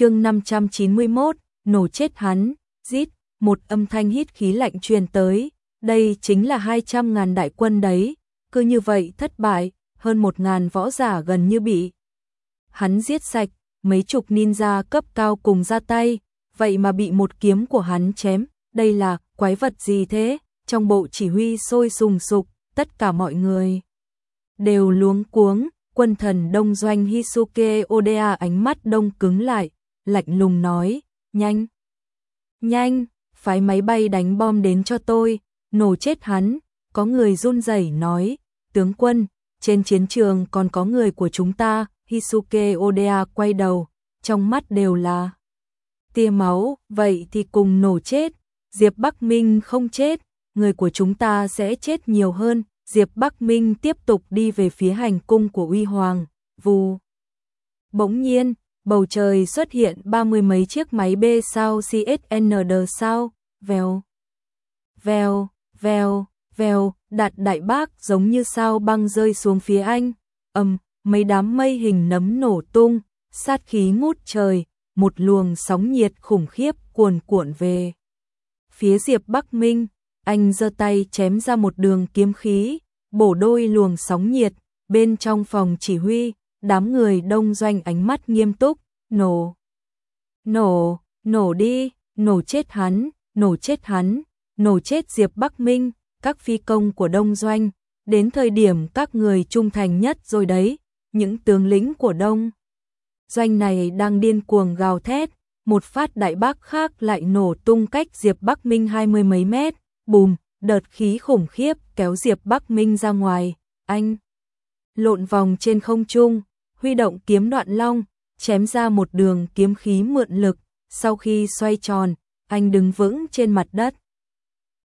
chương 591, nổ chết hắn, rít, một âm thanh hít khí lạnh truyền tới, đây chính là 200 ngàn đại quân đấy, cứ như vậy thất bại, hơn một ngàn võ giả gần như bị. Hắn giết sạch, mấy chục ninja cấp cao cùng ra tay, vậy mà bị một kiếm của hắn chém, đây là quái vật gì thế? Trong bộ chỉ huy sôi sùng sục, tất cả mọi người đều luống cuống, quân thần đông doanh Hisuke Oda ánh mắt đông cứng lại, lạnh lùng nói, nhanh, nhanh, phái máy bay đánh bom đến cho tôi, nổ chết hắn, có người run rẩy nói, tướng quân, trên chiến trường còn có người của chúng ta, Hisuke Oda quay đầu, trong mắt đều là tia máu, vậy thì cùng nổ chết, Diệp Bắc Minh không chết, người của chúng ta sẽ chết nhiều hơn, Diệp Bắc Minh tiếp tục đi về phía hành cung của Uy Hoàng, vù. Bỗng nhiên, bầu trời xuất hiện ba mươi mấy chiếc máy B sao CSND sao, vèo, vèo, vèo, vèo, đạt đại bác giống như sao băng rơi xuống phía anh, ầm, mấy đám mây hình nấm nổ tung, sát khí ngút trời, một luồng sóng nhiệt khủng khiếp cuồn cuộn về. Phía Diệp Bắc Minh, anh giơ tay chém ra một đường kiếm khí, bổ đôi luồng sóng nhiệt, bên trong phòng chỉ huy, đám người đông doanh ánh mắt nghiêm túc, nổ, nổ, nổ đi, nổ chết hắn, nổ chết hắn, nổ chết Diệp Bắc Minh, các phi công của đông doanh, đến thời điểm các người trung thành nhất rồi đấy, những tướng lĩnh của đông. Doanh này đang điên cuồng gào thét, một phát đại bác khác lại nổ tung cách Diệp Bắc Minh hai mươi mấy mét, bùm, đợt khí khủng khiếp kéo Diệp Bắc Minh ra ngoài, anh lộn vòng trên không trung, huy động kiếm đoạn long, chém ra một đường kiếm khí mượn lực, sau khi xoay tròn, anh đứng vững trên mặt đất,